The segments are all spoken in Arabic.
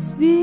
حسبي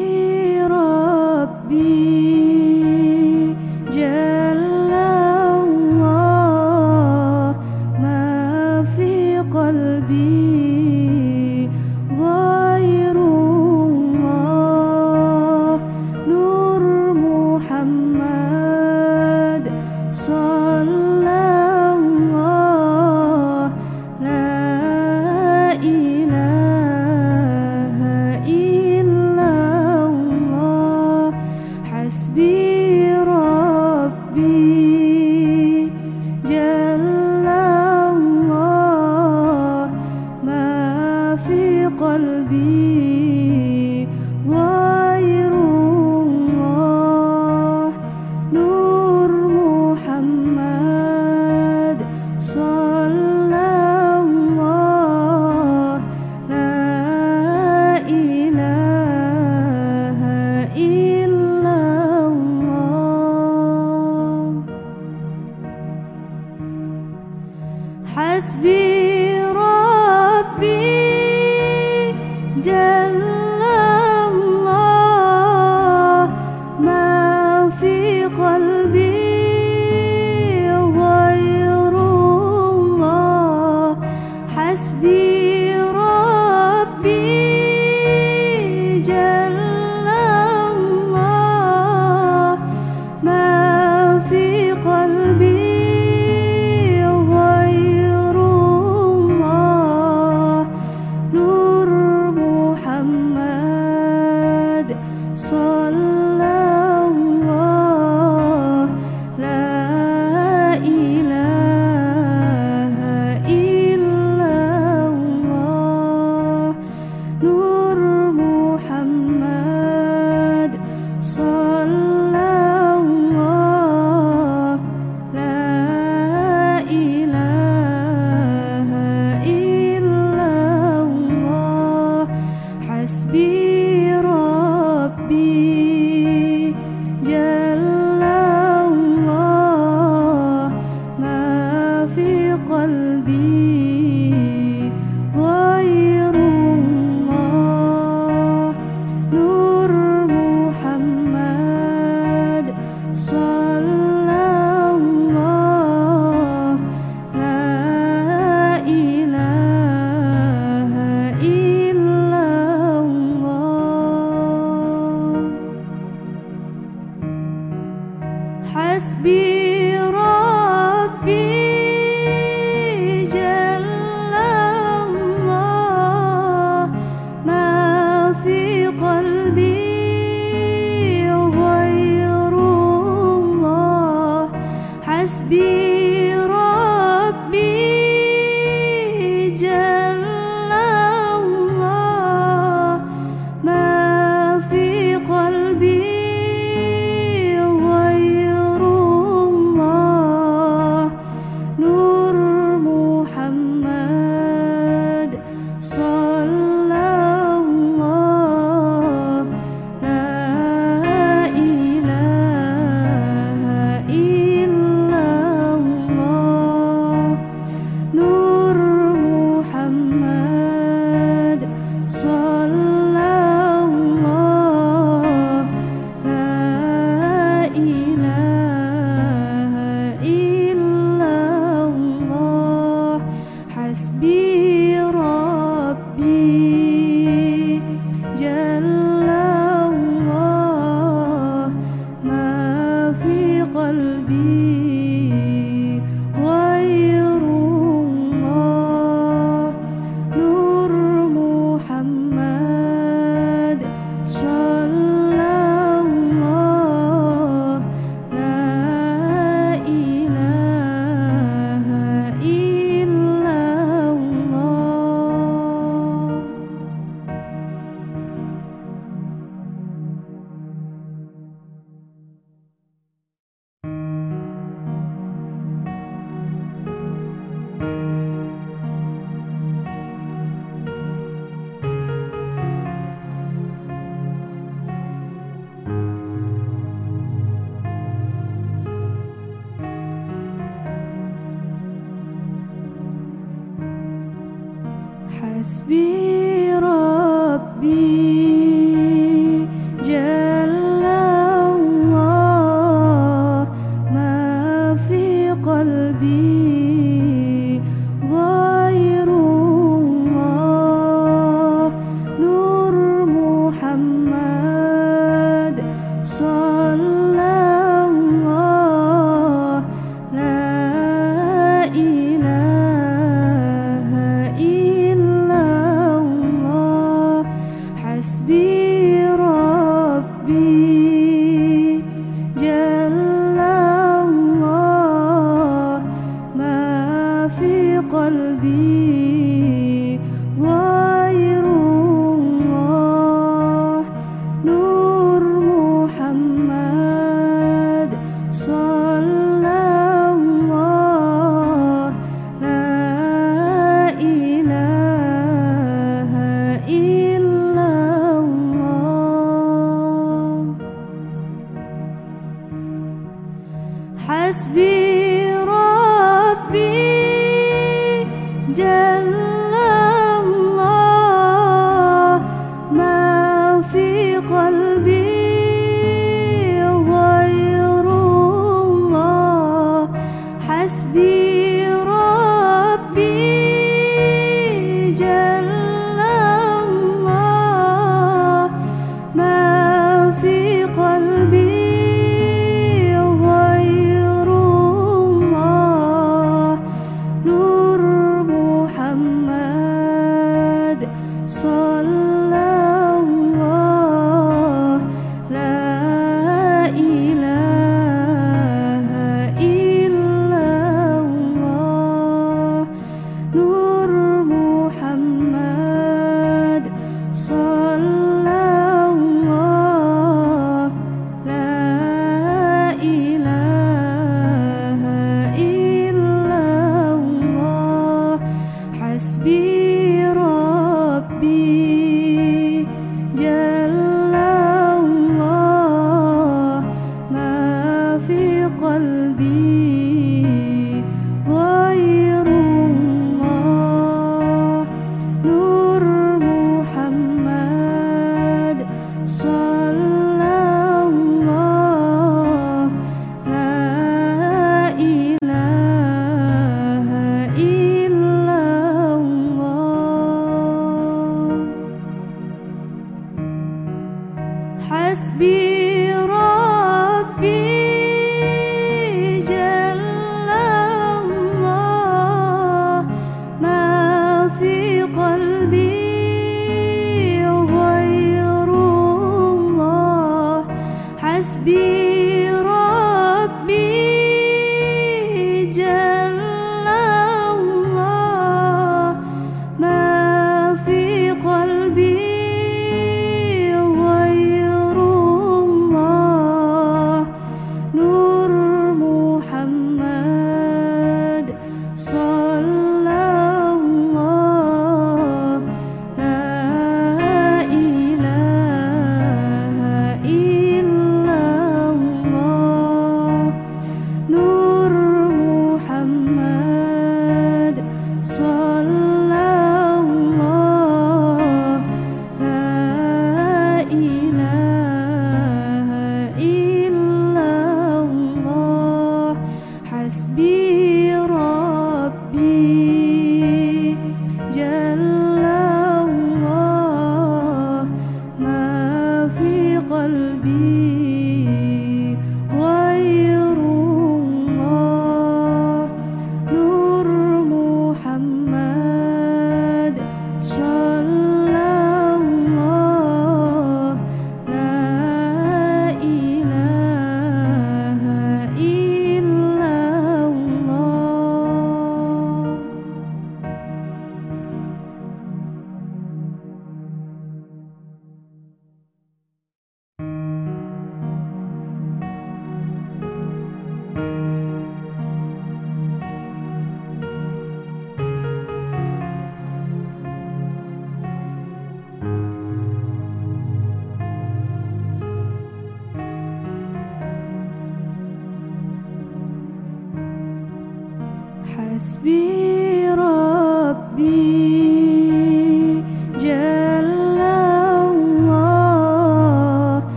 حسبي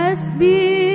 حسبي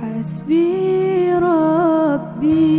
حسبي ربي.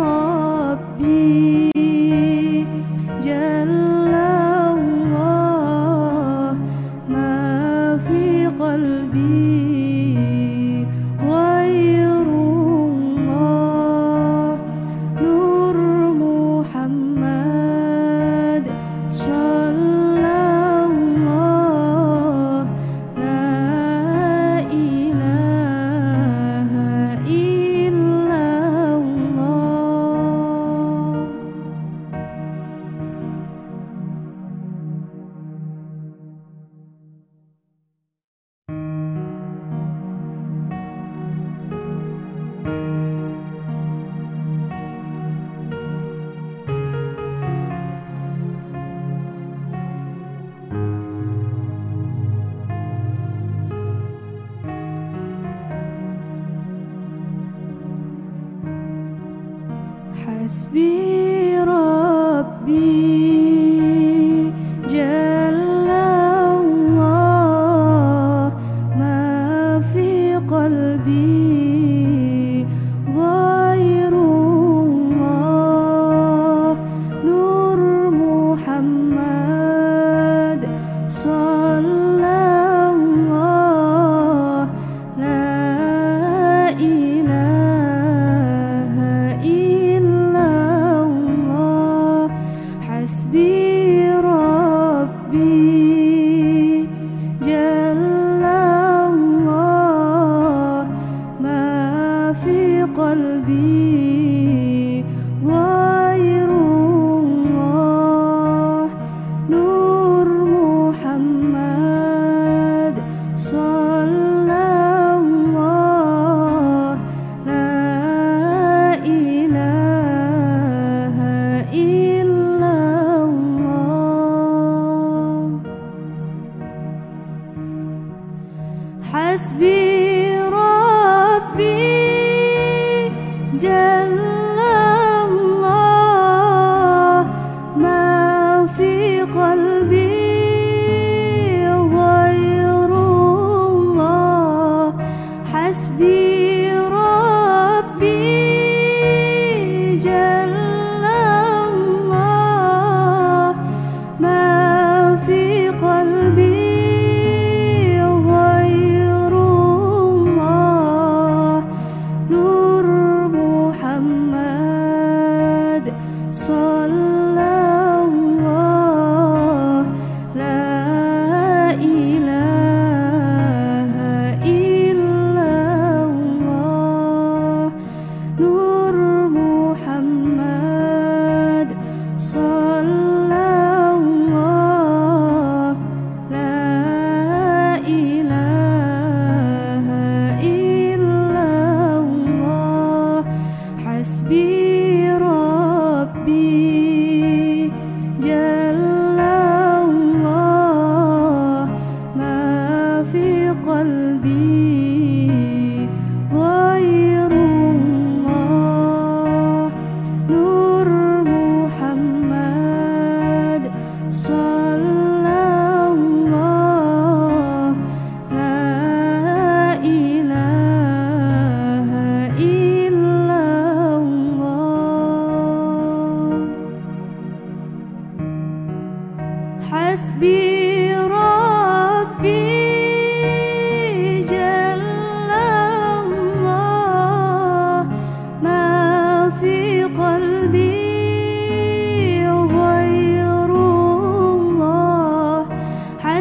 ربي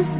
has